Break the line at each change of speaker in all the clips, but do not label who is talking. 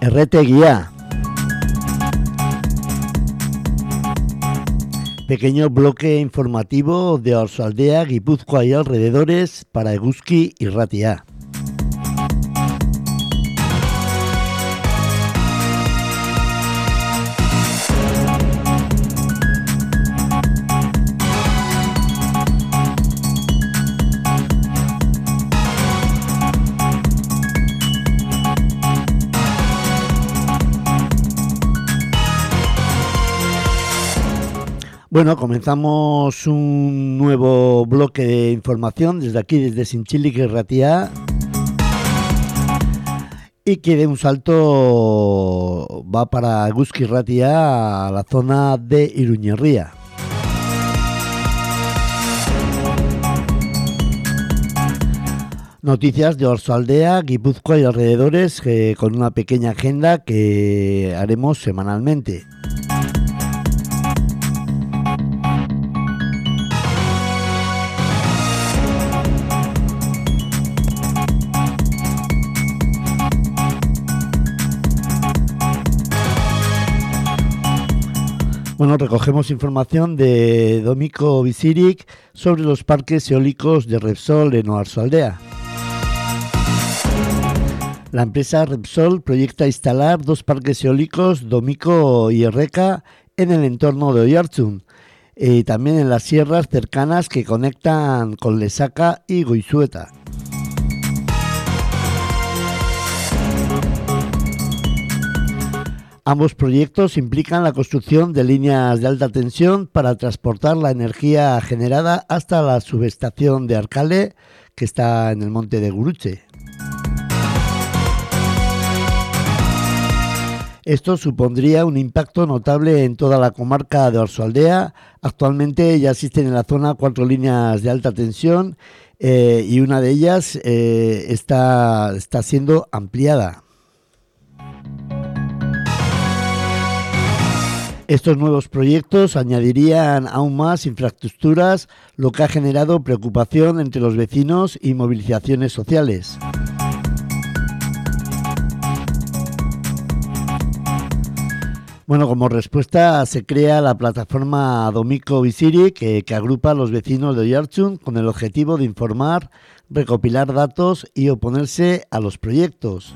Erreteguía. Pequeño bloque informativo de Orsaldea, Guipúzcoa y alrededores para Eguski y Ratia. Bueno, comenzamos un nuevo bloque de información desde aquí, desde Sinchili, que. Y que de un salto va para Guski Ratia a la zona de Iruñería. Noticias de Orsaldea, Guipúzcoa y alrededores eh, con una pequeña agenda que haremos semanalmente. Bueno, recogemos información de Domico Visiric sobre los parques eólicos de Repsol en Oarzaldea. La empresa Repsol proyecta instalar dos parques eólicos, Domico y Erreca, en el entorno de Oyarzun y también en las sierras cercanas que conectan con Lesaca y Goizueta. Ambos proyectos implican la construcción de líneas de alta tensión para transportar la energía generada hasta la subestación de Arcale, que está en el monte de Guruche. Esto supondría un impacto notable en toda la comarca de Orsoaldea. Actualmente ya existen en la zona cuatro líneas de alta tensión eh, y una de ellas eh, está, está siendo ampliada. Estos nuevos proyectos añadirían aún más infraestructuras, lo que ha generado preocupación entre los vecinos y movilizaciones sociales. Bueno, como respuesta se crea la plataforma Domico Visiri que, agrupa a los vecinos de Oyarchun con el objetivo de informar, recopilar datos y oponerse a los proyectos.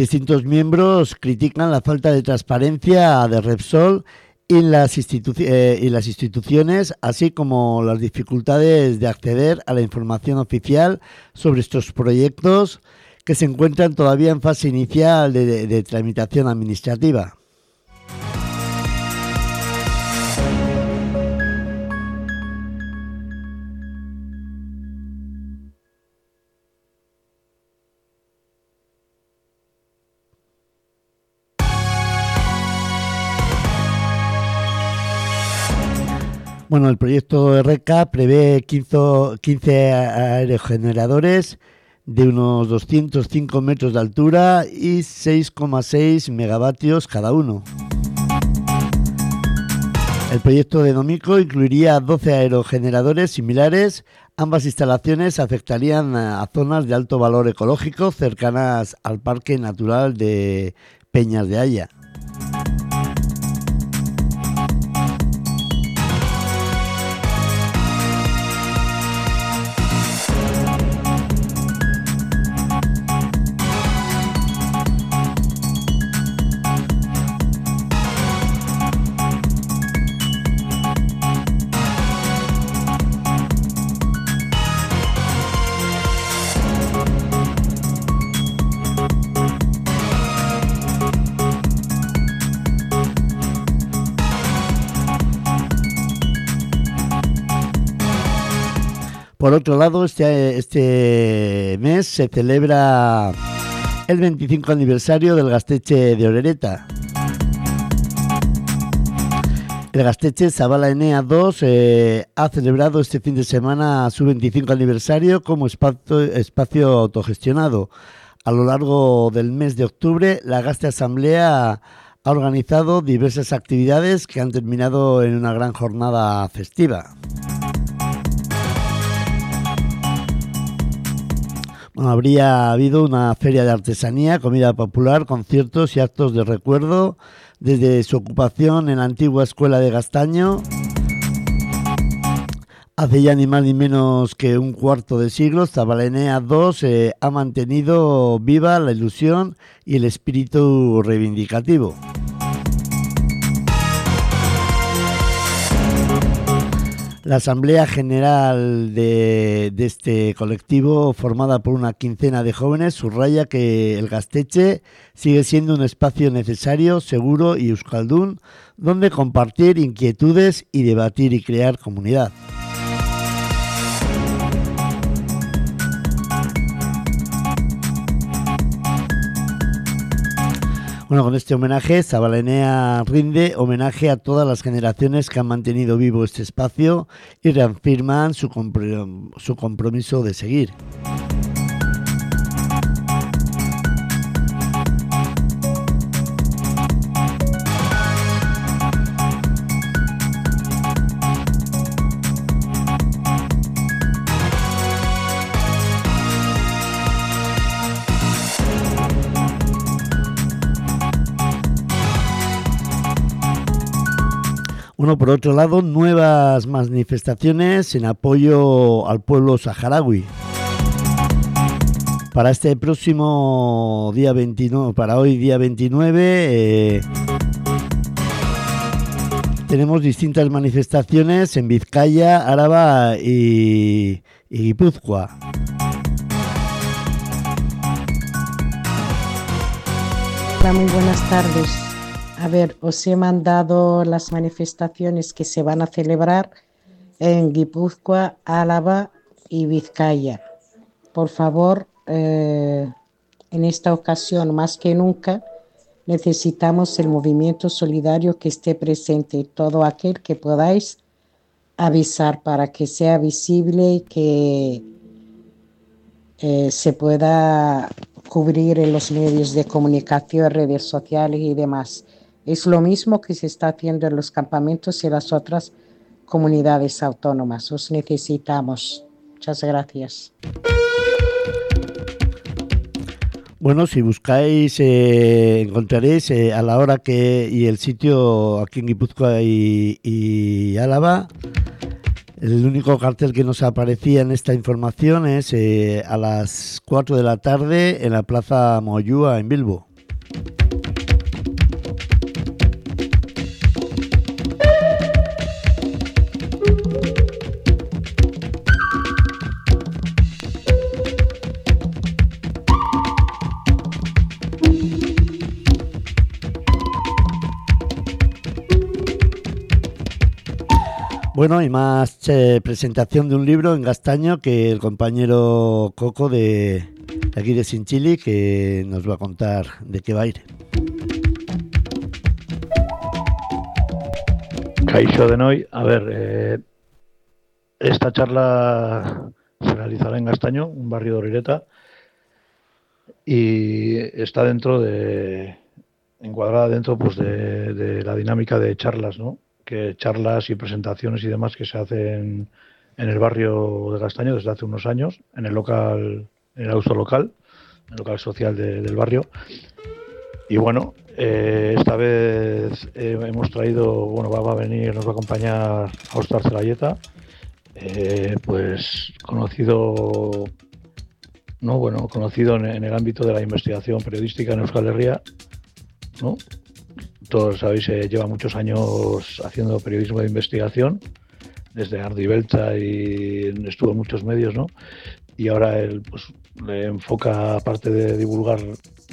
Distintos miembros critican la falta de transparencia de Repsol y las, eh, y las instituciones, así como las dificultades de acceder a la información oficial sobre estos proyectos que se encuentran todavía en fase inicial de tramitación administrativa. Bueno, el proyecto RK prevé 15, aerogeneradores de unos 205 metros de altura y 6,6 megavatios cada uno. El proyecto de Domico incluiría 12 aerogeneradores similares. Ambas instalaciones afectarían a zonas de alto valor ecológico cercanas al Parque Natural de Peñas de Haya. Por otro lado, este, este mes se celebra el 25 aniversario del Gasteche de Orereta. El Gasteche Zabala Enea 2 eh, ha celebrado este fin de semana su 25 aniversario como espacio, espacio autogestionado. A lo largo del mes de octubre, la Gaste Asamblea ha organizado diversas actividades que han terminado en una gran jornada festiva. Habría habido una feria de artesanía, comida popular, conciertos y actos de recuerdo desde su ocupación en la antigua escuela de Gastaño. Hace ya ni más ni menos que un cuarto de siglo, Zabalenea II eh, ha mantenido viva la ilusión y el espíritu reivindicativo. La Asamblea General de, este colectivo, formada por una quincena de jóvenes, subraya que el Gasteche sigue siendo un espacio necesario, seguro y euskaldún, donde compartir inquietudes y debatir y crear comunidad. Bueno, con este homenaje, Zabalenea rinde homenaje a todas las generaciones que han mantenido vivo este espacio y reafirman su, su compromiso de seguir. Bueno, por otro lado, nuevas manifestaciones en apoyo al pueblo saharaui. Para este próximo día 29, para hoy día 29, eh, tenemos distintas manifestaciones en Vizcaya, Áraba y, y Guipúzcoa.
Hola, muy buenas tardes. A ver, os he mandado las manifestaciones que se van a celebrar en Guipúzcoa, Álava y Vizcaya. Por favor, eh, en esta ocasión, más que nunca, necesitamos el movimiento solidario que esté presente, todo aquel que podáis avisar para que sea visible y que eh, se pueda cubrir en los medios de comunicación, redes sociales y demás. Es lo mismo que se está haciendo en los campamentos y las otras comunidades autónomas. Os necesitamos. Muchas gracias.
Bueno, si buscáis, eh, encontraréis eh, a la hora que y el sitio aquí en Guipúzcoa y, Álava. El único cartel que nos aparecía en esta información es eh, a las 4 de la tarde en la Plaza Moyúa en Bilbo. Bueno, y más eh, presentación de un libro en Gastaño que el compañero Coco de, aquí de Sinchili que nos va a contar de qué va a ir.
Caixo de Noy, a ver, eh, esta charla se realizará en Gastaño, un barrio de Orireta, y está dentro de, encuadrada dentro pues de la dinámica de charlas, ¿no? Charlas y presentaciones y demás que se hacen en el barrio de Castaño desde hace unos años, en el local, en el auto local, en el local social del barrio. Y bueno, eh, esta vez eh, hemos traído, bueno, va, a venir, nos va a acompañar Austar Celayeta, eh, pues conocido, no, bueno, conocido en, en, el ámbito de la investigación periodística en Euskal Herria, ¿no? Todos sabéis, eh, lleva muchos años haciendo periodismo de investigación, desde Ardi Belcha y estuvo en muchos medios, ¿no? Y ahora él pues, le enfoca, aparte de divulgar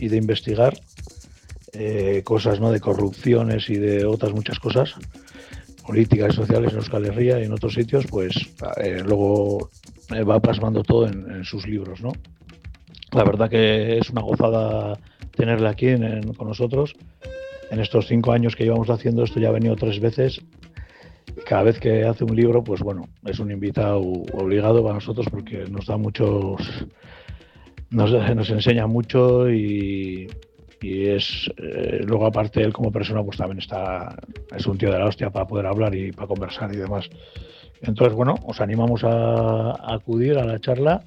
y de investigar, eh, cosas ¿no? de corrupciones y de otras muchas cosas, políticas y sociales en Euskal Herria y en otros sitios, pues eh, luego va plasmando todo en, sus libros, ¿no? La verdad que es una gozada tenerle aquí con nosotros en estos cinco años que llevamos haciendo esto ya ha venido tres veces. Y cada vez que hace un libro, pues bueno, es un invitado obligado para nosotros porque nos da muchos, nos, nos enseña mucho y, es eh, luego aparte él como persona pues también está es un tío de la hostia para poder hablar y para conversar y demás entonces bueno os animamos a, a acudir a la charla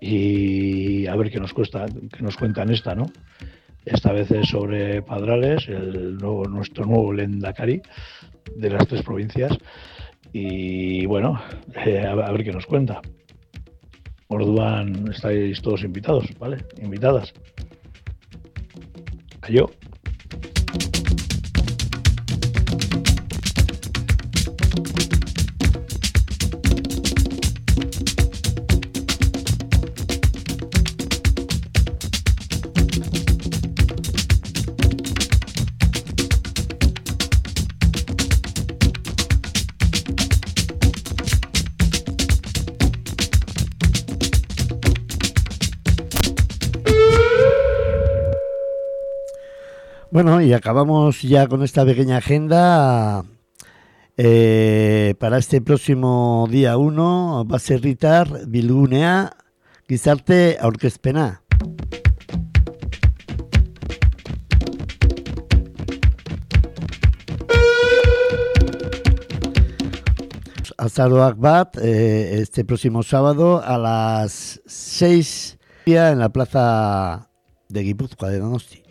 y a ver qué nos cuesta, qué nos cuentan esta, ¿no? Esta vez es sobre Padrales, el nuevo, nuestro nuevo Lendakari de las tres provincias. Y bueno, eh, a, ver qué nos cuenta. Orduan, estáis todos invitados, ¿vale? Invitadas. Yo.
Bueno, y acabamos ya con esta pequeña agenda. Eh, para este próximo día 1 va a ser Ritar Bilgunea Gizarte Aurkezpena. Azaroak bat, eh, este próximo sábado a las 6 en la plaza de Guipúzcoa de Donosti.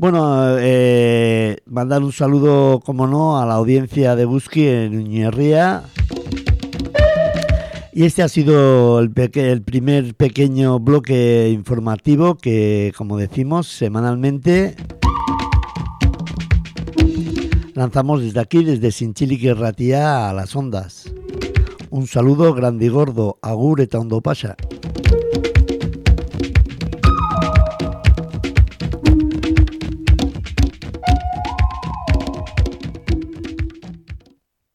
Bueno, eh, mandar un saludo, como no, a la audiencia de Busqui en Uñerría. Y este ha sido el, primer pequeño bloque informativo que, como decimos, semanalmente lanzamos desde aquí, desde Sinchilique Ratía a las ondas. Un saludo grande y gordo, agur eta ondo pasa.